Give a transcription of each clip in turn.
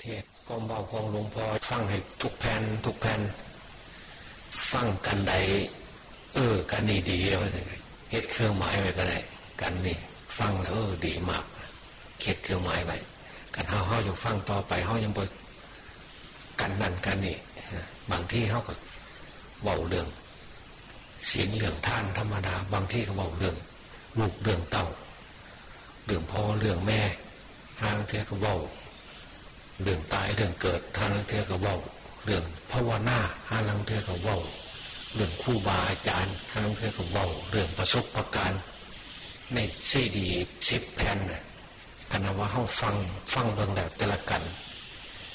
เทศกองเบาของหลวงพ่อฟังให้ทุกแผ่นทุกแผ่นฟังกันใด เออ กันนี่ดีแล้วเฮ็ดเครื่องหมายไว้ก็ได้กันนี่ ฟังแล้วเออดีมากเฮ็ดเครื่องหมายไว้กันเฮาเฮาอยู่ฟังต่อไปเฮายังบ่กันนั่นกันนี่บางที่เฮาก็เบาเรื่องเสียงเรื่องท่านธรรมดา บางที่ก็เบาเรื่องลูกเรื่องเต่าเรื่องพ่อเรื่องแม่ทางเทก็เบา เรื่องตายเรื่องเกิดทางเทก็เบาเรื่องภาวนาทางเทก็เบาเรื่องคู่บาอาจารย์ทางเทก็เบาเรื่องประสบประการในซีดีซิปแผ่นน่ะอันว่าเขาฟังฟังเบิ่งแล้วแต่ละกัน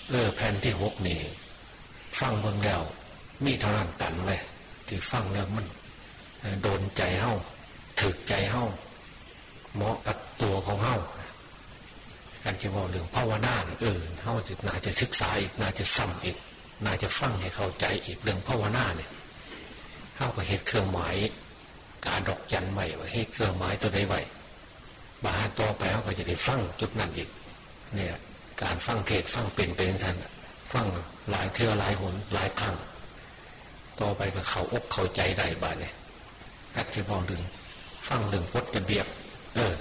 เออแผ่นที่หกนี่ฟังเบิ่งแล้วมีเท่านั้นกันเลยที่ฟังแล้วมันโดนใจเฮาถึกใจเฮาเหมาะกับตัวของเฮา การจะบอกเรื่องภาวนาเออเฮาจะน่าจะศึกษาอีกน่าจะซ้ำอีกน่าจะฟังให้เข้าใจอีกเรื่องภาวนาเนี่ยเฮาก็เห็ดเครื่องหมายการดอกจันใหม่ว่าเห็ดเครื่องหมายตัวใดไหวบาต่อไปเขาก็จะได้ฟังจุดนั้นอีก เนี่ย การฟังเทศฟังเป็นเป็นท่านฟังหลายเทือหลายหนหลายครั้งต่อไปก็เขาอกเข้าใจได้บ้านเนี่ยอัดที่บอกดึงฟังเรื่องกฎระเบียบ เออ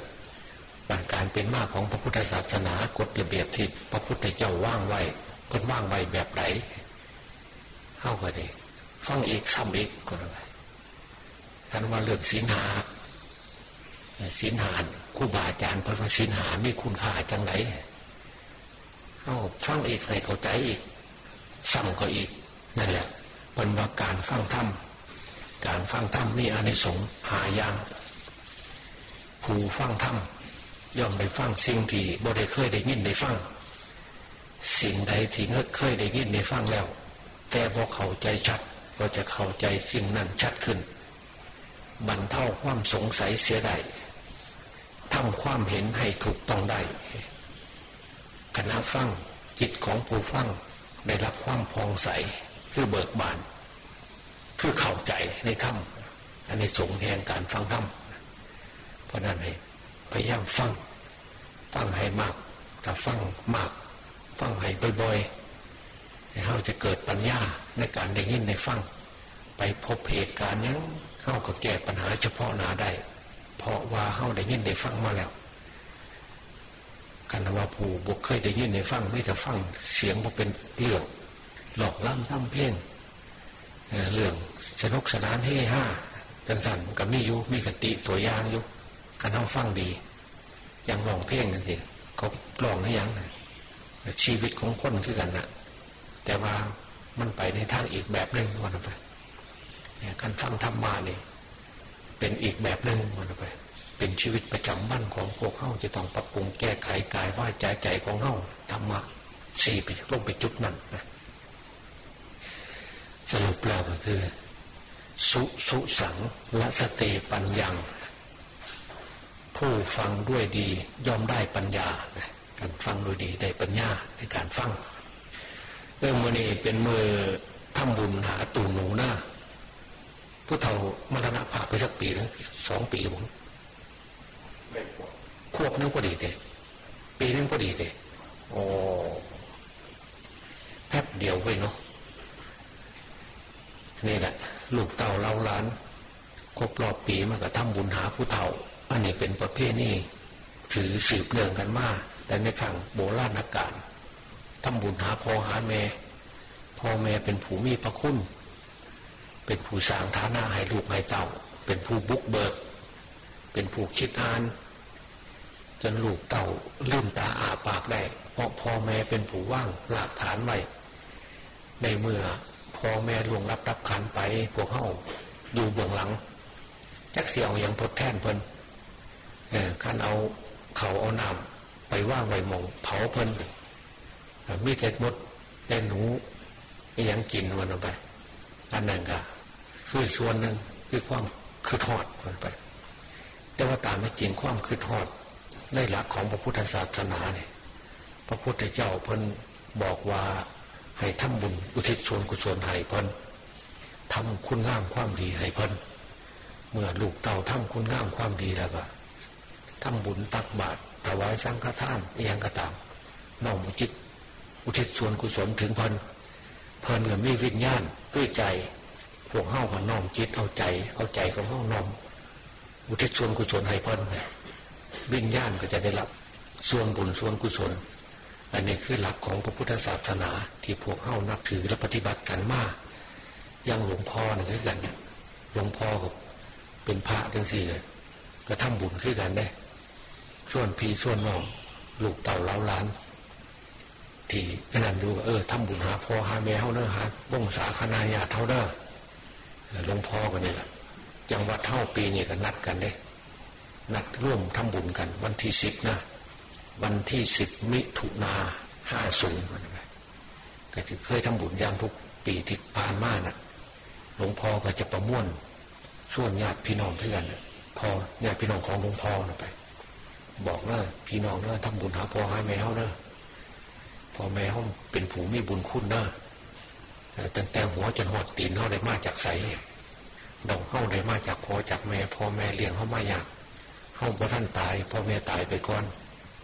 การเป็นมากของพระพุทธศาสนากฎระเบียบที่พระพุทธเจ้าว่างไว้เพิ่นว่างไว้แบบไหนเข้าก็ดีฟังอีกซ้ำอีกก็ได้ท่านว่าเรื่องศีลหาศีลหาครูบาอาจารย์พระว่าศีลหามีคุณค่าจังไรเข้าฟังอีกให้เข้าใจอีกซ้ำก็อีกนั่นแหละเป็นว่าการฟังธรรมการฟังธรรมนี่อานิสงส์หายางผู้ฟังธรรม ย่อมได้ฟังสิ่งที่บ่ได้เคยได้ยินได้ฟังสิ่งใดที่เคยได้ยินได้ฟังแล้ว แต่พอเข้าใจชัดก็จะเข้าใจสิ่งนั้นชัดขึ้นบรรเทาความสงสัยเสียได้ทำความเห็นให้ถูกต้องได้คณะฟังจิตของผู้ฟังได้รับความพองใสคือเบิกบาน คือเข้าใจในธรรมอันนี้สงแห่งการฟังธรรมเพราะนั้นให้ พยายามฟัง ฟังให้มากถ้าฟังมาก ฟังให้บ่อยๆเขาจะเกิดปัญญาในการได้ยินในฟัง ไปพบเหตุการณ์ยังเขาก็แก้ปัญหาเฉพาะหน้าได้ เพราะว่าเขาได้ยินได้ฟังมาแล้วกันว่าผู้บุกเคยได้ยินได้ฟังไม่แต่ฟังเสียงมันเป็นเรื่องหลอกล่ำทำเพ่งเรื่องสนุกสนานเฮ่ห้าจังสันกับมียุมีกติตัวอย่างยุ การทำฟังดี ยังลองเพ่งกันสิเขาลองหรือยังชีวิตของคนคือกันนะแต่ว่ามันไปในทางอีกแบบหนึ่งวันไปการฟังธรรมานี่เป็นอีกแบบหนึ่งวันไป เป็นชีวิตประจำวันของพวกเข้าจะต้องปรับปรุงแก้ไขกายว่าใจใจของเข้าธรรมะสี่ไปลงไปจุดนั้นนะสรุปแล้วก็คือ สุสุสังละสติปัญญา ผู้ฟังด้วยดีย่อมได้ปัญญา การฟังด้วยดีได้ปัญญาในการฟังเรื่องมือนี้เป็นมือทำบุญหาตูหนูหน้าผู้เฒ่ามรณะภาพไปสักปีนะสองปีผมควบนึงพอดีเตะปีนึงพอดีเตะโอ้แป๊บเดียวไว้เนาะนี่แหละ ลูกเต่าเล่าล้านครบรอบปีมันก็ทำบุญหาผู้เฒ่า อันนี้เป็นประเภทนี้ถือสืบเนื่องกันมากแต่ในขังโบราณอาการทำบุญหาพ่อหาแม่พ่อแม่เป็นผู้มีพระคุณ เป็นผู้สร้างฐานะให้ลูกให้เต่า เป็นผู้บุกเบิก เป็นผู้คิดอ่าน จนลูกเต่าลืมตาอาปากได้เพราะพ่อแม่เป็นผู้ว่างหลักฐานไว้ในเมื่อพ่อแม่ลวงรับรับขันไปพวกเขาอยู่เบื้องหลังจักเสี่ยวย่างทดแทนเพิ่น ขันเอาเขาเอาน้ำไปว่างไว้มองเผาเพลินมีแต่มดแต่หนูยังกินมันไป อันนั้นก็คือส่วนหนึ่งคือความคือทอดมันไป แต่ว่าตามไม่จริงความคือทอดในหลักของพระพุทธศาสนาเนี่ยพระพุทธเจ้าเพิ่นบอกว่าให้ทำบุญอุทิศส่วนกุศลให้เพิ่นทำคุณงามความดีให้เพิ่นเมื่อลูกเต่าทำคุณงามความดีแล้วก็ ทำบุญตักบาตรถวายสังฆทานเอียงกระตามน้อมจิต อุทิศส่วนกุศลถึงพิ่นเพิ่นกับมีวิญญาณด้วยใจ พวกเฮ้ากับน้อมจิตเอาใจ เอาใจของเฮ้าน้อมอุทิศส่วนกุศลให้พิ่นวิญญาณก็จะได้รับส่วนบุญส่วนกุศล อันนี้คือหลักของพระพุทธศาสนา ที่พวกเฮ้านับถือและปฏิบัติกันมากยังหลวงพ่อเนี่ยคือกันหลวงพ่อเป็นพระจังสี่เลยก็ทำบุญคือกันได้ ส่วนพี่ส่วนน้องลูกเต่าเล้าล้าน ที่นั่นดูเออทำบุญหาพ่อหาแม่เฮาเนอะหาบ่งสาคณาญาติเท่าเนอะหลวงพ่อกันนี่แหละจังหวัดเท่าปีนี้ก็นัดกันได้ นัดร่วมทำบุญกัน วันที่สิบนะ วันที่สิบมิถุนาห้าศูนย์ก็จะเคยทำบุญอย่างทุกปีที่ผ่านมานะ่ะ หลวงพ่อก็จะประม่วนช่วนญาติพี่น้องเพื่อนพอญาติพี่น้องของหลวงพ่อนะไป บอกว่าพี่น้องเนอะทำบุญหาพ่อหาแม่เขาเนอะพ่อแม่เขาเป็นผู้มีบุญคุณเนอะตั้งแต่หัวจนหัวตีนเขาได้มาจากใสดอกเขาได้มาจากพ่อจากแม่พ่อแม่เลี้ยงเขามาอยากเข้าพอท่านตายพ่อแม่ตายไปก่อน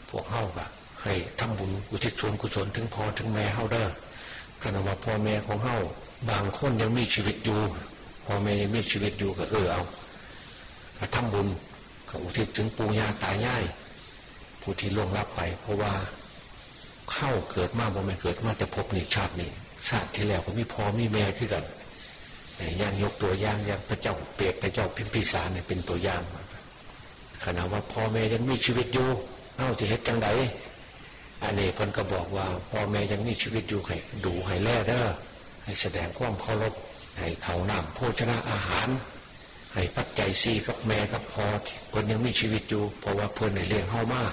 พวกเขาก็ให้ทำบุญอุทิศส่วนกุศลถึงพ่อถึงแม่เขาเด้อขณะว่าพ่อแม่ของเขาบางคนยังมีชีวิตอยู่พ่อแม่ยังมีชีวิตอยู่ก็เออเอาทำบุญก็อุทิศถึงปู่ย่าตายาย ผู้ที่ล่วงลับไป เพราะว่าเข้าเกิดมาบ่ไม่เกิดมาแต่พบนี่ชาตินี่ชาติที่แล้วก็มีพ่อมีแม่ขึ้นกันย่างยกตัวย่างย่างพระเจ้าเปรตพระเจ้าพิมพิสารเนี่ยเป็นตัวอย่างขณะว่าพ่อแม่ยังมีชีวิตอยู่เอ้าที่เฮ็ดจังไดอันนี้เพิ่นก็บอกว่าพ่อแม่ยังมีชีวิตอยู่ให้ดูให้แล่เด้อให้แสดงความเคารพให้เขาน้ำโภชนะอาหาร ให้ปัจจัยซีกับแม่กับพ่อเพิ่นยังมีชีวิตอยู่ เพราะว่าเพิ่นในเลี้ยงเฮามาก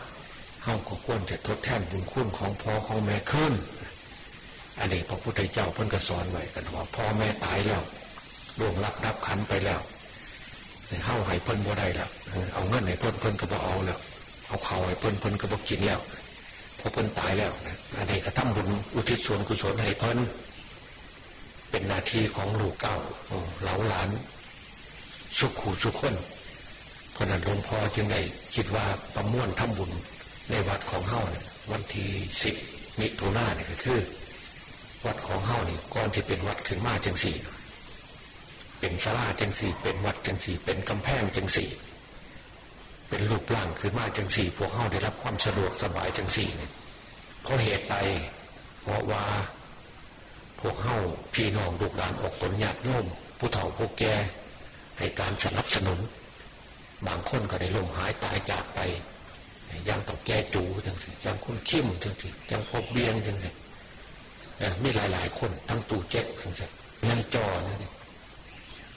เฮาก็ควรจะทดแทนบุญคุณของพ่อของแม่ขึ้น อันนี้พระพุทธเจ้าเพิ่นก็สอนไว้กันว่าพ่อแม่ตายแล้วล่วงรับรับขันไปแล้วเฮาให้เพิ่นบ่ได้แล้วเอาเงินให้เพิ่นเพิ่นก็บ่เอาแล้ว เอาเขาให้เพิ่นเพิ่นก็บ่กินแล้วพอเพิ่นตายแล้วอันนี้ก็ทำบุญอุทิศส่วนกุศลให้เพิ่นเป็นนาทีของลูกเก้าเหลาหลานสุขขู่สุขคนเพราะนั้นหลวงพ่อจึงได้คิดว่าประมวลทำบุญ ในวัดของเฮ้าเนี่ยวันที่สิบมิถุนาเนี่ยก็คือ วัดของเฮ้านี่ก่อนที่เป็นวัดขึ้นมาจังสี่ เป็นศาลาจังสี่ เป็นวัดจังสี่ เป็นกำแพงจังสี่เป็นรูปร่างขึ้นมาจังสี่ พวกเฮ้าได้รับความสะดวกสบายจังสี่เนี่ยเพราะเหตุใดเพราะว่าพวกเฮ้าพี่น้องลูกหลานอกตนญาติโยมผู้เฒ่าผู้แก่ให้การสนับสนุน บางคนก็ได้ลมหายตายจากไป ยังต้องแก่จูจังสิยังคนเข้มจังสิยังพบเบียงจังสิมีหลายหลายคน ทั้งตู่เจ็กจังสิยังจอนี่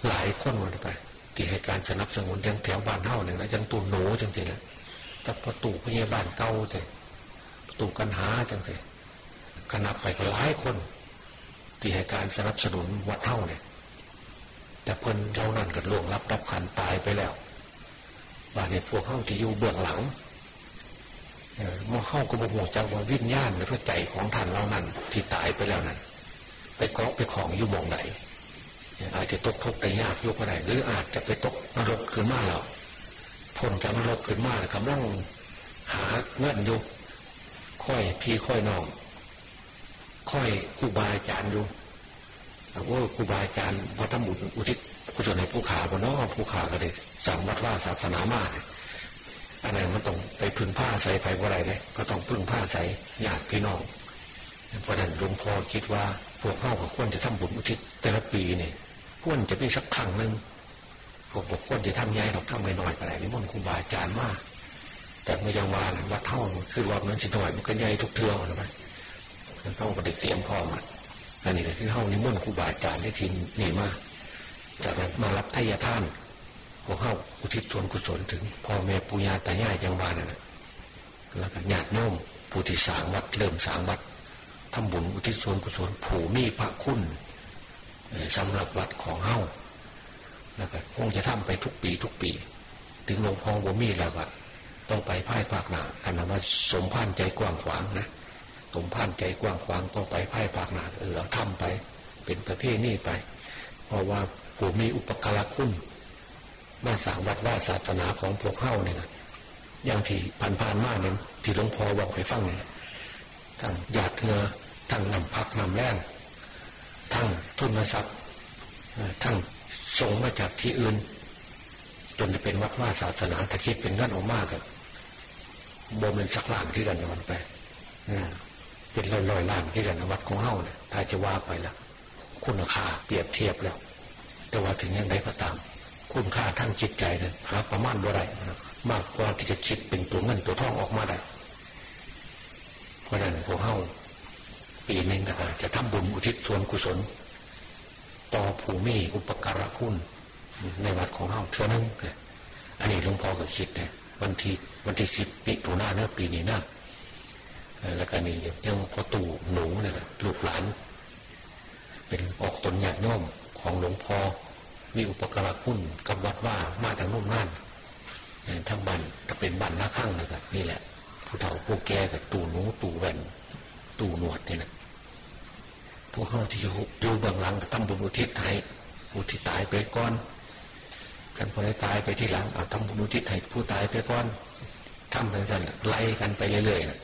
หลายคนหมดไปที่ให้การสนับสนุนยังแถวบ้านเฮ้าหนึ่งนะยังตู่หนูจังสิแล้วแต่ประตูพยาบาลเก่าเลยประตูกันหาจังสิขนับไปก็หลายคนที่ให้การสนับสนุนวัดเท่าเนี่ยแต่เพิ่นเรานั่นกันล่วงรับรับขันตายไปแล้วบาดเนี่ยพวกเข้าที่อยู่เบื้องหลัง เมื่อเข้าก็บอกหัวจังว่าวิญญาณหรือว่าใจของท่านเรานั่นที่ตายไปแล้วนั้นไปเกาะไปของอยู่มองไหนอาจจะตกทุกข์ได้ยากยกอะไรหรืออาจจะไปตกนรกขึ้นมาแล้วพ้นจากนรกขึ้นมากำลังหาเงินอยู่ค่อยพี่ค่อยน้องค่อยครูบาอาจารย์อยู่ว่าครูบาอาจารย์พอทำบุญอุทิศกุศลในผู้ขาบนนองผู้ขาก็เลยสั่งวัดว่าศาสนามาก อันนั้นมันต้องไปพึ่งผ้าใส่ไปว่าไรเลยก็ต้องพึ่งผ้าใส่ญาติพี่น้องเพราะนั้นหลวงพ่อคิดว่าพวกเข้ากับควรจะทำบุญอุทิศแต่ละปีเนี่ยควรจะมีสักครั้งหนึ่งพวกบอกควรจะทำใหญ่เราทำไม่น้อยไปไหนนี่มันครูบาอาจารย์มาก แต่เมื่อยังวานวัดเท่าคือว่ามันสิหน่อยมันก็ใหญ่ทุกเทือนะไปเข้าก็ได้เตรียมพร้อมอันนี้ก็คือเข้านิมนต์ครูบาอาจารย์ได้ทีนี่มากจากนั้นมารับทายาทาน วกเข้าอุทิศส่วนกุศลถึงพ่อแม่ปุญญาตายายยังบานนั่นแล้วก็ญาติโน้มผู้ที่สางวัดเริ่มสางวัดทำบุญอุทิศส่วนกุศลผูมีพระคุณสำหรับวัดของเฮ้าแล้วก็คงจะทำไปทุกปีทุกปี ถึงหลวงพ่อบ่มีแล้วก็ต้องไปพ่ายภาคหนากันนะว่าสมพันใจกว้างขวางนะสมพันใจกว้างขวางต้องไปพ่ายภาคหนาเออเราทำไป เป็นประเภทนี้ไป เพราะว่าผู้มีอุปการะคุณ มาสางวัดว่าศาสนาของพวกเข้าเนี่ยอย่างที่ผ่านผ่านมาเนี่ยที่หลวงพ่อบอกให้ฟังเนี่ยทั้งญาติเงือทั้งนำพักนำแรงทั้งทุนทรัพย์ทั้งส่งมาจากที่อื่น จนจะเป็นวัดว่าศาสนาถ้าคิดเป็นเงินออกมากกับโบเป็นสักล้านที่กันมันไปเป็นลอยลอยล้านที่กันวัดของเฮาเนี่ยถ้าจะว่าไปแล้วคุณค่าเปรียบเทียบแล้ว แต่ว่าถึงยังไงก็ตาม คุณค่าทั้งจิตใจเนี่ยหาประมาณบ่ได้มากกว่าที่จะคิดเป็นตัวเงินตัวทองออกมาได้เพราะนั้นพวกเฮาปีหนึ่งก็จะทำบุญอุทิศส่วนกุศล ต่อภูมิอุปการะคุณ ในวัดของเราเท่านั้นอันนี้หลวงพ่อก็คิดเนี่ยวันที่วันที่สิบปีตุลาเนี่ยปีนี้นะแล้วก็นี่ยังพอตู่หนูเนี่ยลูกหลาน เป็นออกตนหยาดย่อมของหลวงพ่อ มีอุปการะคุณกับวัดว่ามาทางนุ่มนั่นทั้งบ้านจะเป็นบ้านหน้าข้างนะครับนี่แหละ ผู้เฒ่าผู้แก่กับตู่หนูตู่แวนตู่หนวดเนี่ยนะพวกเขาที่อยู่อยู่เบื้องหลังก็ตั้งบุญอุทิศให้ผู้ที่ตายไปก่อนกันพอได้ตายไปที่หลังเอาทำบุญอุทิศให้ผู้ตายไปก่อนทำเหมือนกันไล่กันไปเรื่อยๆนะ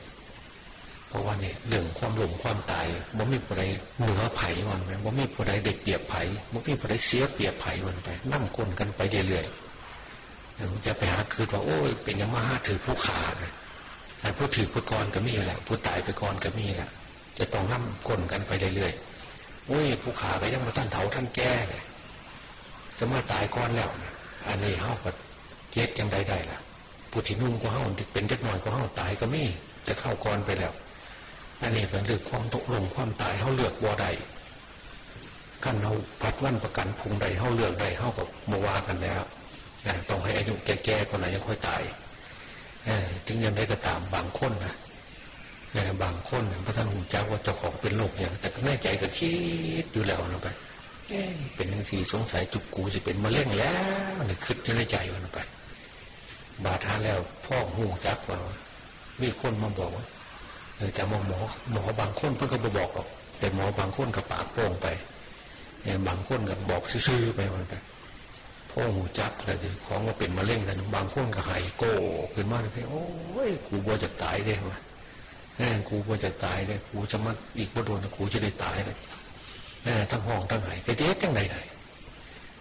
เพราะว่าเนี่ยเรื่องความหลงความตายบ่มีผู้ใดเหนือไผ่วันไปบ่มีผู้ใดเด็ดเปียบไผ่บ่มีผู้ใดเสียเปียบไผ่วันไปนั่งคนกันไปเรื่อยๆจะไปหาคือว่าโอ้ยเป็นยังมาหาถือผู้ขาแต่ผู้ถือผู้กรก็มีแหละผู้ตายไปกรก็มีแหละจะต้องนั่งคนกันไปเรื่อยๆโอ้ยผู้ขาไปยังมาท่านเถาท่านแก่จะมาตายก่อนแล้วอันนี้เฮาก็เย็ดยังได้ได้ล่ะผู้ที่นุ่มก็เฮาเป็นเล็กน้อยก็เฮาตายก็มีจะเข้าก่อนไปแล้ว อันนี้เป็นเรื่องความตกลงความตายเฮาเลือกบ่ได้กันเราพัดวันประกันพุงใดเฮาเลือกใดเฮากับมาวากันแล้วต้องให้อายุแก่ๆคนไหนยังค่อยตายถึงยังได้ก็ตามบางคนนะบางคนพระท่านหูจ้าว่าเจ้าของเป็นโรคอย่าง แต่ก็แน่ใจก็คิดอยู่แล้วนะไปเป็นทั้งทีสงสัยจุกกูจะเป็นมะเร็งแล้วนี่คิดในใจวันไปบาดทานแล้วพ่อหูจักว่ามีคนมาบอกว่า แต่หมอหมอหมอบางคนเพิ่งก็บอกหรอก แต่หมอบางคนกับปากโป่งไปเนี่ยบางคนกับบอกซื่อไปวันไปพ่อหูจักอะไรของว่าเป็นมะเร็งกันบางคนก็หายโก้ขึ้นมาเลยโอ้ยกูบัวจะตายได้ไหมแม่กูบัวจะตายเลยกูจะมาอีกบ่โดนกูจะได้ตายเลยแม่ทั้งห้องทั้งไหนไอ้เจ๊ทั้งไหนไหน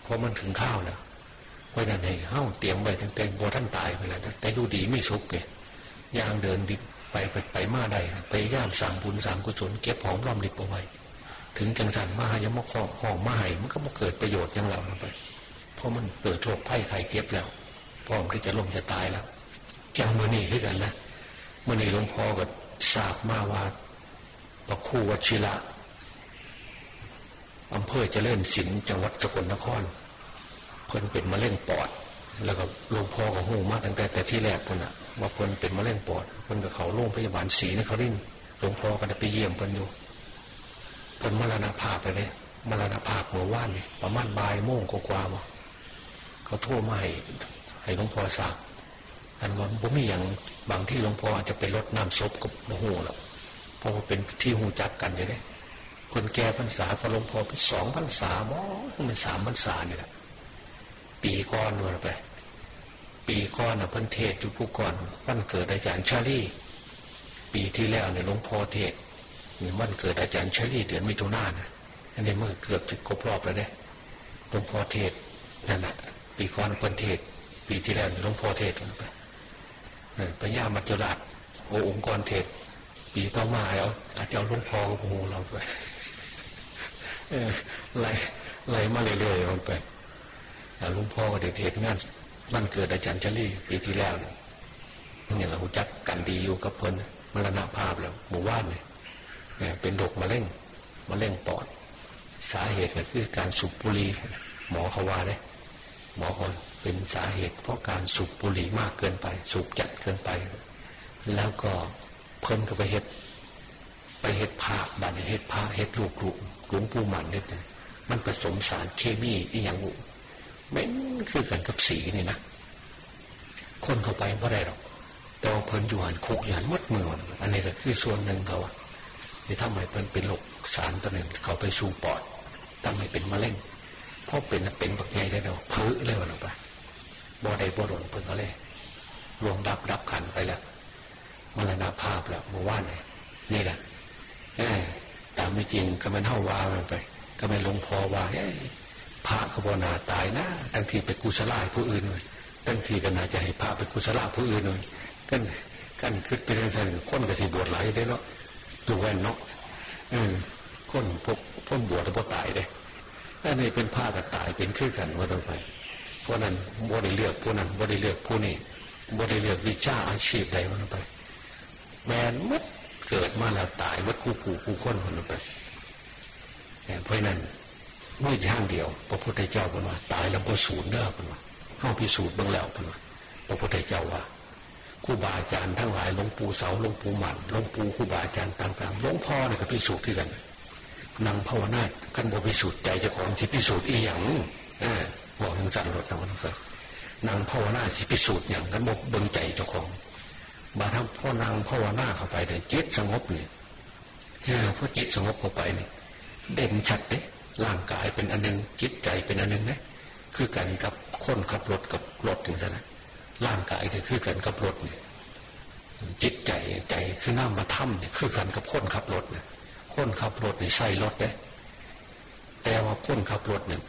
พอมันถึงข้าวแล้วเพราะนั้นไอ้ข้าวเตรียมไปตั้งแต่บัวท่านตายไปแล้วแต่ดูดีไม่สุกเลยยางเดินดิ ไปไปไปมาได้ไปย่ามสั่งบุญสั่งกุศลเก็บหอมรอมริบเอาไว้ ถึงจังสันมายังมาขอห้องมาให้มันก็มาเกิดประโยชน์อย่างเราไปเพราะมันเกิดโรคไข้ไข้เก็บแล้วพร้อมที่จะล้มจะตายแล้วจังมือนี่ขึ้นกันนะเมื่อนี่หลวงพ่อก็ทราบมาว่าพระคู่วัชิระอำเภอเจริญศิลป์จังหวัดสกลนคร เพิ่นเป็นมะเร็งปอด แล้วก็หลวงพ่อก็หูมาตั้งแต่แต่ที่แรกคนน่ะ ว่าเพิ่นเป็นมะเร็งปอดเพิ่นกับเขาโรงพยาบาลศรีนครินหลวงพ่อก็ได้ไปเยี่ยมเพิ่นอยู่เพิ่นมรณภาพไปเลยมรณภาพเมื่อวานนี่ประมาณบ่ายโมงกว่าๆบ่เขาโทรมาให้ให้หลวงพ่อทราบอันว่าบ่มีอย่างบางที่หลวงพ่ออาจจะไปลดน้ำศพกับโมโหหรอกเพราะว่าเป็นที่หูจักกันอยู่เลยคนแก่พรรษาพอหลวงพ่อไปสองพรรษาบ่มันสามพรรษาเนี่ยปีก้อนวนไป ปีก้อนอะเพิ่นเทศอยู่ผู้ก่อนวันเกิดอาจารย์ชาลีปีที่แล้วเนี่ยหลวงพ่อเทศวันเกิดอาจารย์ชาลีเดือนมิถุนายนอันนี้เมื่อเกือบจะครบรอบแล้วเนี่ยหลวงพ่อเทศนั่นแหละปีก้อนเพิ่นเทศ ปีที่แล้วหลวงพ่อเทศไปพระญามัจจุราชโอองค์กรเทศ ปีต่อมาเอาอาจจะเอาหลวงพ่อกับโอ้เราไปไล่ไล่มาเรื่อยๆมันไปหลวงพ่อก็เด็กเหตุงาน มันเกิดอาจารย์ชลี่ปีที่แล้วเนี่ยเราจักกันดีอยู่กับเพิ่นมรณภาพแล้วหมู่บ้านเนี่ยเป็นโรคมะเร็งมะเร็งปอด สาเหตุก็คือการสูบบุหรี่หมอเขาว่าเลยหมอคนเป็นสาเหตุ เพราะการสูบบุหรี่มากเกินไป สูบจัดเกินไป แล้วก็เพิ่นก็ไปเห็ดไปเห็ดผ้าบันเห็ดผ้าเห็ดลูกหลวงปู่หมันเนี่ยมันผสมสารเคมีอีอย่าง บุไม่คือกันกับสีนี่นะคนเข้าไปไม่ได้หรอกแต่ว่าเพิ่นอยู่หันคุกอยู่หันมัดมืออันนี้ก็คือส่วนหนึ่งเขาที่ทำไมเพิ่นเป็นโรคสารตัวหนึ่งเขาไปสู่ปอดทำให้เป็นมะเร็งเพราะเป็นเป็นบักใหญ่ได้แล้วพื้เลยวันออกไปบ่ได้บ่โดนเพิ่นก็เลยรวมดับดับขันไปแล้วมรณาภาพแล้วเมื่อวานนี่นี่แหละไม่จริงก็มันเท่าวามันไป ก็ไม่ลงพอว่า พระขบนาตายนะทั้งทีไปกุศลาผู้อื่นเลยทั้งทีก็น่าจะให้พระไปกุศลาผู้อื่นเลยกันกันคือเป็นอะไรคนกระสีบวชไหลได้เนาะดูแวนเนาะเออคนพกพ้นบวชแล้วพอตายเลยอันนี้เป็นผ้ากับตายเป็นคือกันว่าต้องไปเพราะนั้นบริเลือกผู้นั้นบริเลือกผู้นี้บริเลือกวิชาอาชีพใดว่าต้องไป แมนมัดเกิดมาแล้วตายมัดคู่ผู้คู่คนคนนั้นไปเพราะนั้น ม่ช่างเดียว พระพุทธเจ้าเป็นว่าตายแล้วก็สูญเด้อเป็นว่าเข้าพิสูจน์บ้างแล้วเป็นว่าพระพุทธเจ้าว่าครูบาอาจารย์ทั้งหลายหลวงปู่เสาหลวงปู่หมันหลวงปู่ครูบาอาจารย์ต่างๆหลวงพ่อเนี่ยก็พิสูจน์ที่กันนางภาวนากันบอกพิสูจน์ใจเจ้าของที่พิสูจน์อีหยังบอกทางสันรถนะวันนั้นนางภาวนาที่พิสูจน์อย่างกันบอกเบิ่งใจเจ้าของบาทำพ่อนางภาวนาเข้าไปเนี่ยจิตสงบเนี่ยพอจิตสงบเข้าไปเนี่ยเด่นชัดเลย ร่างกายเป็นอันหนึ่งจิตใจเป็นอันหนึ่งนะคือกันกับคนขับรถกับรถถึงนั้นร่างกายก็คือกันกับรถเนี่ยจิตใจใจคือน้ามาถ้ำเนี่ยคือกันกับคนขับรถเนี่ยคนขับรถเนี่ยใส่รถเนี่ยแต่ว่าคนขับรถเนี่ย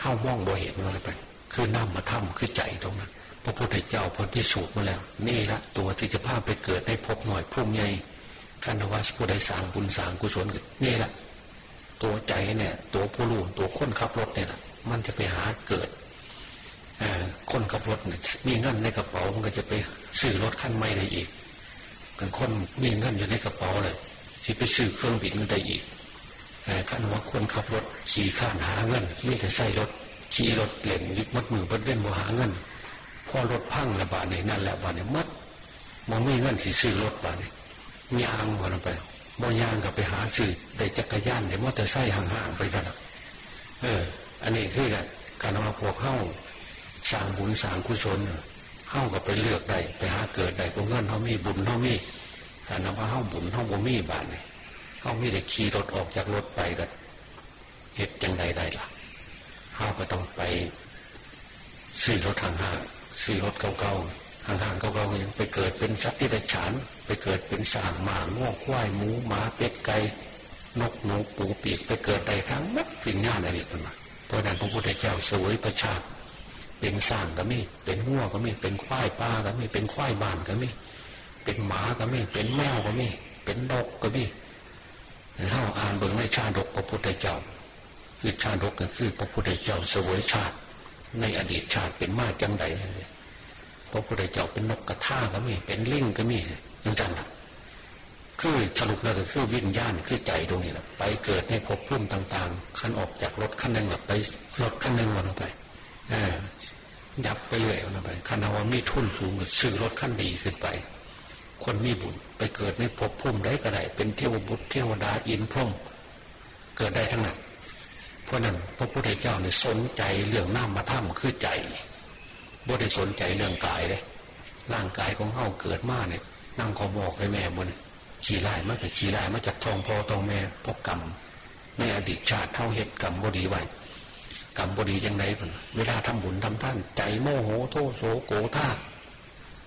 เข้าว่องบ่เห็นมันไปคือน้ามาถ้ำคือใจตรงนั้นพระพุทธเจ้าพอที่สูตรมาแล้ว นี่ละตัวที่จะพาไปเกิดได้พบหน่อยพุ่มใหญ่คันวัสผู้ใดสางบุญสางกุศลนี่แหละ ตัวใจเนี่ย ตัวผู้รู้ตัวคนขับรถเนี่ยมันจะไปหาเกิดคนขับรถเนี่ยมีเงินในกระเป๋ามันก็จะไปซื้อรถขั้นใหม่ได้อีกกันคนมีเงินอยู่ในกระเป๋าเลยที่ไปซื้อเครื่องบินได้อีกขั้นว่าคนขับรถขี่ข้านหาเงินไม่แต่ใส่รถขี่รถเล่นยึดมัดมือบนเว้นบ่หาเงินพอรถพังระบาดในนั่นแหละบาดเนี่ยมัดมองไม่เงินสิซื้อรถบาดเนี่ยมีอังวันไป บ่ยางกับไปหาซื้อได้จักรยานได้มอเตอร์ไซค์ห่างๆไปกันเออ อันนี้คือการเอาพวกเข้าสร้างบุญสร้างกุศลเข้ากับไปเลือกได้ไปหาเกิดได้พวกเงินเขามีบุญเขามีการเอาว่าเข้าบุญเข้าบ่มีบาทเนี่ยเขามีได้ขี่รถออกจากรถไปกันเหตุจังใดใดล่ะเข้าก็ต้องไปซื้อรถทางห้างซื้อรถเก่าๆ ห่างๆเก่าๆยังไปเกิดเป็นสัตว์ที่ได้ฉานไปเกิดเป็นสางหมาง้อควายหมูหมาเป็ดไก่นกหนูปูปีกไปเกิดใดทั้งนัดสิ่งงาอะไรเป็นมาเพราะนั้นพระพุทธเจ้าสวยประชาเป็นสร้างก็มีเป็นงัวก็มีเป็นควายป้าก็มีเป็นควายบ้านก็มีเป็นหมาก็มีเป็นแมวก็มีเป็นดกก็มีถ้าอ่านเบิ่งในชาดกพระพุทธเจ้า คือชาดกก็คือพระพุทธเจ้าสวยชาติ ในอดีตชาติเป็นมาจังใด พระพุทธเจ้าเป็นนกกระท่าก็มีเป็นลิงก็มียังจังคือสรุปแล้วก็คือวิญญาณคือใจตรงนี้แหละไปเกิดในภพภูมิต่างๆขั้นออกจากรถขั้นหนึ่งหลับไปรถขั้นหนึ่งวันออกไปยับไปเรื่อยวันไปขณะว่ามีทุนสูงซื้อรถขั้นดีขึ้นไป คนมีบุญไปเกิดในภพภูมิได้ก็ได้เป็นเทวบุตรเทวดาอินพรมเกิดได้ทั้งนั้นเพราะนั้นพระพุทธเจ้าเนี่ยสนใจเรื่องน้ำมาถ้ำคือใจ บ่ได้สนใจเรื่องกายเลยร่างกายของเขาเกิดมาเนี่ยนั่งขอบอกให้แม่บนขี่ไล่มาจากขี่ไล่มาจากทองพอทองแม่พบกรรมในอดีตชาติเท่าเหตุกรรมบดีไว้กรรมบดียังไงนเวลาทำบุญทำท่าน ใจโมโหโทโสโกธา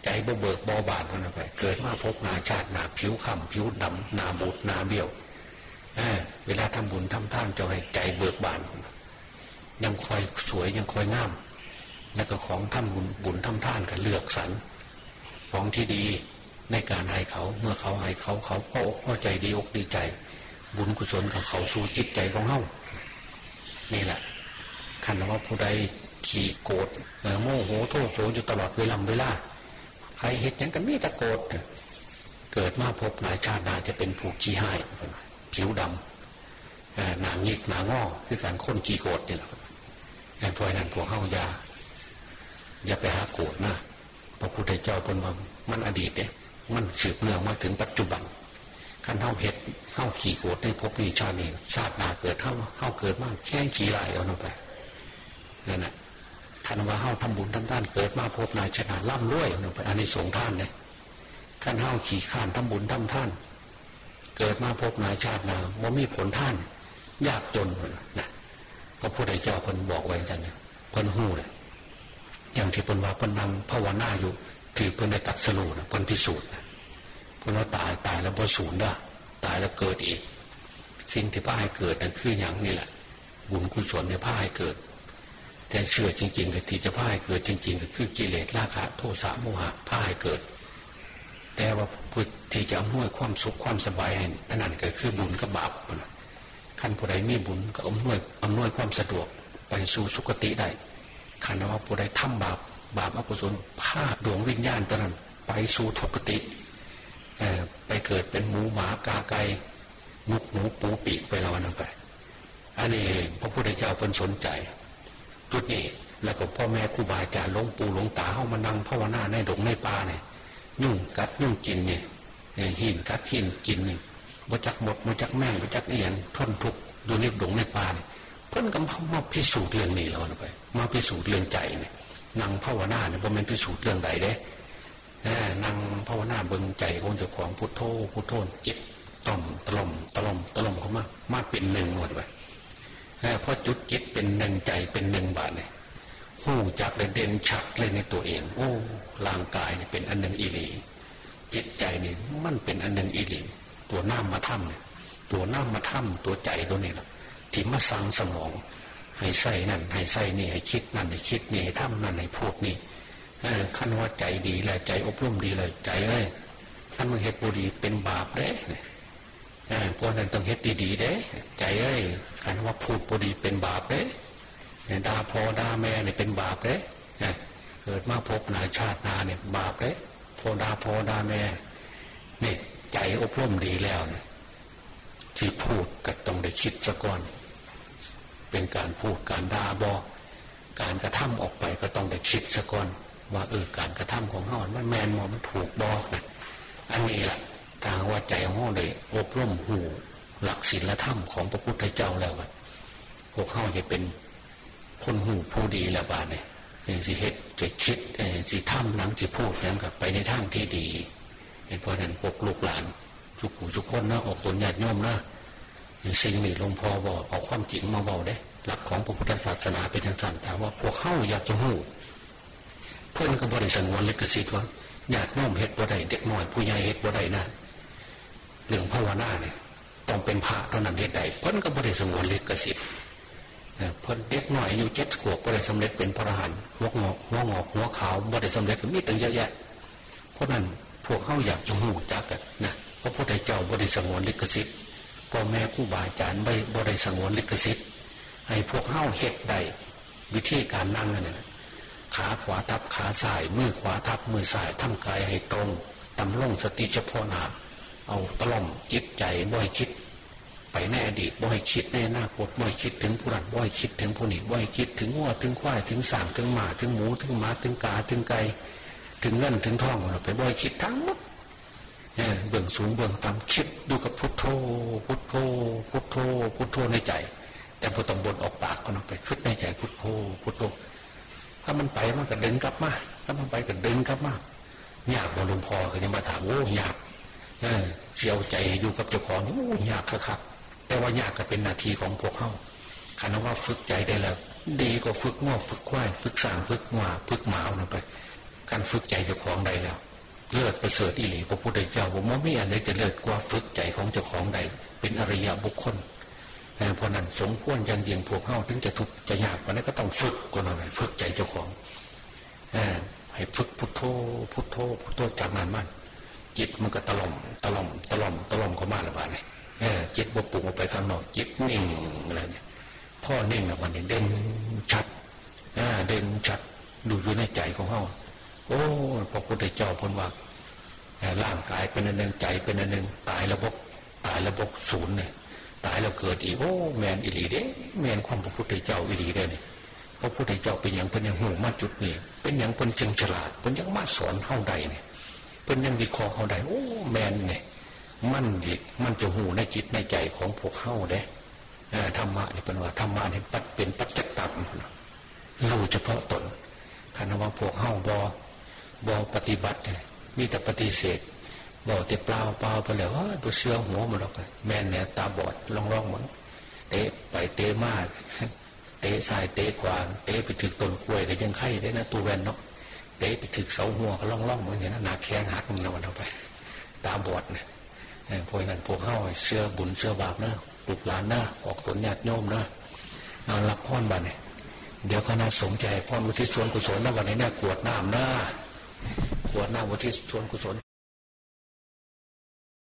ใจบ่เบิกบอบาดมันไป เกิดมาพบนาชาตินาผิวคำผิวดำนาบูดนาเบี้ยวเวลาทำบุญทำท่านจะให้ใจเบิกบานยังคอยสวยยังคอยงาม แล้วก็ของทำบุญบุญทำท่านกันเลือกสรรของที่ดีในการให้เขาเมื่อเขาให้เขาเขาก็อกพอใจดีอกดีใจ บุญกุศลของเขาสู่จิตใจของเขานี่แหละคันว่าผู้ใดขี่โกรธโมโหโทษโสอยู่ตลอดเวลาเวลาใครเห็นยังกันมีตะโกรธเกิดมาพบหลายชาตินาจะเป็นผู้ขี้หายผิวดำหนาหงิกหนางอคือการค้นขี้โกรธเนี่ยเพราะนั้นพวกเข้ายา อย่าไปหาโกรธนะพระพุทธเจ้าเป็นว่ามันอดีตเนี่ยมันสืบเนื่องมาถึงปัจจุบันขันเท่าเห็ดเท่าขี่โกรธในภพนี้ชาตินี้ชาติหนาเกิดเท่าเท่าเกิดมากแค่ขี่ลายเอาลงไปนั่นแหละขันว่าเท่าทำบุญทำท่านเกิดมาพบนายชนะล่ำรวยเอาลงไปอันนี้สงท่านเนี่ยขันเท่าขี่ข้านทำบุญทำท่าน เกิดมาพบนายชาตินาว่ามีผลท่าน ยากจนนะพระพุทธเจ้าคนบอกไว้กันเนี่ยคนหู้เลย อย่างที่เป็นว่าเป็นนำภาวนาอยู่ถือเป็นในตัดสรุนะเป็นพิสูจน์เพราะว่าตายตายแล้วพอสูญได้ตายแล้วเกิดอีก สิ่งที่พาให้เกิดนั่นคืออย่างนี่แหละ บุญกุศลเนี่าให้เกิด แต่เชื่อจริงๆก็ที่จะพาให้เกิดจริง ๆ ก็คือกิเลสราคะโทสะโมหะพาให้เกิด แต่ว่าพุทที่จะอำนวยความสุขความสบายให้นั่นก็คือบุญกับบาปขั้นผู้ใดมีบุญก็อำนวยอำนวยความสะดวกไปสู่สุคติได้ ขันว่าผู้ใดทำบาปบาปอกุศลพาดวงวิญญาณตอนนั้นไปสู่ทุกติไปเกิดเป็นหมูหมากาไก่มุกหมูปูปีกไปล้วนั่นไปอันนี้พระพุทธเจ้าเป็นสนใจจุดนี้แล้วก็พ่อแม่ครูบาอาจารย์หลวงปู่หลวงตาเข้ามานั่งภาวนาในดงในป่าเนี่ยยุ่งกัดยุ่งกินเนี่ยหินกัดหินกินเนี่ยมาจากหมดมาจากแม่งมาจากเอียนทนทุกดูในดงในป่าเนี่ย เพิ่นกำมาพิสูจน์เรื่องนี้แล้วนะไป มาพิสูจน์เรื่องใจเนี่ยนั่งภาวนาเนี่ยมันเป็นพิสูจน์เรื่องใดเด้นั่งภาวนาเบิ่งใจของเจ้าของพุทโธพุทโธจิตต่อมตลอมตลอมตลอมเข้ามามาเป็นหนึ่งหมดไปเพราะจุดจิตเป็นหนึ่งใจเป็นหนึ่งบาทเนี่ยหูจักเด่นชัดเลยในตัวเอง โอ้ร่างกายเนี่ยเป็นอันหนึ่งอีหลีจิตใจเนี่ยมันเป็นอันหนึ่งอีหลีตัวน้ามาถ้ำเนี่ยตัวน้ามาถ้ำตัวใจตัวนี้แหละ ที่มาสั่งสมอง ให้ใส่นั่นให้ใส่นี่ให้คิดนั่นให้คิดนี่ให้ทำนั่นให้พูดนี่ขั้นว่าใจดีแหละใจอบรมดีเลยใจเลยท่านมึงเฮ็ดบุรีเป็นบาปเด้เพราะนั้นต้องเฮ็ดดีๆเด้ ใจเอ้ยคันว่าพูดบุรีเป็นบาปเด้ด่าพ่อด่าแม่เนี่ยเป็นบาปเด้เกิดมาพบนาชาตินาเนี่ยบาปเด้พอดาพ่อดาแม่นี่ใจอบรมดีแล้วเนี่ยที่พูดก็ต้องได้คิดซะก่อน เป็นการพูดการด่าบอการกระทำออกไปก็ต้องได้คิดซะก่อนว่าเออการกระทำของเขามันแมนมอมันถูกบอนะอันนี้แหละทางว่าใจของเขาเลยอบรมหูหลักศีลธรรมของพระพุทธเจ้าแล้วพวกเขาจะเป็นคนหูผู้ดีแล้วบาเนี่ยสิเหตุจะคิดสิทำนังสิพูดยังกับไปในทางที่ดีเพราะนั้นพวกลูกหลานทุกผู้ทุกคนนะออกตนญาติโยมนะ สิ่งนี้หลวงพ่อบอกเอาความจริงมาบอกได้ หลักของพระพุทธศาสนาเป็นทางสันแต่ว่าพวกเข้าอยากจะหูเพื่อนก็บริสังวนลิขสิทธิ์ว่าญาติโน้อมเฮ็ดบ่ได้เด็กน้อยผู้ใหญ่เฮ็ดบ่ได้นะเรื่องภาวนาเนี่ยต้องเป็นพระเท่านั้นเฮ็ดได้เพื่อนก็บริสังวนลิขสิทธิ์เพื่อนเด็กน้อยอายุเจ็ดขวบก็ได้สำเร็จเป็นพระอรหันต์หัวงอกหัวงอกหัวขาวบ่ได้สำเร็จก็มีตั้งเยอะแยะ เพราะนั้นพวกเข้าอยากจะหูจักกันนะพระพุทธเจ้าบริสังวนลิขสิทธิ์ พ่อแม่คู่บาอาจารย์ไม่บริสังวนลิขสิทธิ์ให้พวกเข้าเฮ็ดได้วิธีการนั่งนั่นขาขวาทับขาซ้ายมือขวาทับมือซ้ายทำกายให้ตรงตำล่งสติเฉพาะหนาเอาตล่อมจิตใจบ่อยคิด ไปในอดีตบ่อยคิดในหน้าคตบ่อยคิดถึงผู้รันบ่อยคิดถึงผู้นี้บ่อยคิดถึงวัวถึงควายถึงสางถึงหมาถึงหมูถึงหมาถึงกาถึงไก่ถึงเงินถึงทองเราไปบ่อยคิดทั้งหมด เบื้องสูงเบื้องต่ำคิดดูกับพุทโธ พุทโธ พุทโธ พุทโธในใจ แต่พอต้องบนออกปากก็ต้องไปคิดในใจพุทโธ พุทโธ ถ้ามันไปมันก็ดึงกลับมา ถ้ามันไปก็ดึงกลับมาอยากบอลงพอก็จะมาถามโอ้ยากเสียวใจอยู่กับเจ้าของโอ้ยากครับแต่ว่ายากก็เป็นนาทีของพวกเขาคันว่าฝึกใจได้แล้วดีกว่าฝึกง้อฝึกควายฝึกสางฝึกหมาฝึกหมาเอาไป การฝึกใจเจ้าของใดแล้ว เลิศประเสริฐอิหลีพระพุทธเจ้าผมว่าไม่อันใดจะเลิศกว่าฝึกใจของเจ้าของใด เป็นอริยบุคคลเพราะนั้นสมควรยังยิงพวกเข้าถึงจะทุกจะยากว่านั้นก็ต้องฝึกก่อนหน่อยฝึกใจเจ้าของให้ฝึกพุทโธพุทโธพุทโธจากนั้นมันจิตมันก็ตล่อมตล่อมตล่อมตล่อมเข้ามาละบาดเลยจิตบวปุ่งออกไปข้างนอกจิตนิ่งอะไรเนี่ยพ่อนิ่งละมันเด่นชัดเด่นชัดดูอยู่ในใจของเขา อ้พระพุทธเจ้าพ้นว่าร่างกายเป็นอันหนึ่งใจเป็นอันหนึ่งตายระบบตายระบบศูนย์เนี่ยตายแล้วเกิดอีกโอ้แมนอิลีเด้แมนความพระพุทธเจ้าอิลีเด้เนี่ยพระพุทธเจ้าเป็นอย่างเป็นอย่างหูมาจุดนี้เป็นอย่างเป็นจึงฉลาดเป็นอย่างมาสอนเท่าใดเนี่ยเป็นอย่างวิเคราะห์เท่าใดโอ้แมนเนี่ยมั่นดิมันจะหูในจิตในใจของพวกเข้าเด้ธรรมะนี่เป็นว่าธรรมะนี่ปัดเป็นปัจจตตังรู้เฉพาะตนคณะว่าพวกเข้าบอ บอกปฏิบัติเลยมีแต่ปฏิเสธ บอกแต่เปล่าเปล่าไปเลยว่าเชื่อหัวมันหรอกแม่นเนี่ยตาบอดลองร้องเหมือนเตะไปเตะมากเตะสายเตะขวาเตะไปถึกต้นกล้วยก็ยังไข่ได้นะตัวแวนเนาะเตะไปถึกเสาหัวก็ล่องล่องเหมือนอย่างนั้นหนาแข้งหักมันเราอาไป ตาบอดเนี่ยพวกนั้นพวกเข้าเสื้อบุญเสื้อบาปเนาะปลุกหลานเนาะออกตนญาติโยมเนาะเอารับพ่อนบัตเนี่ยเดี๋ยวคณะสมใจพ่อนอุทิศส่วนกุศลนะวันนี้เนี่ยกวดน้ำนาะ บวชหน้าอุทิส่วนกุศล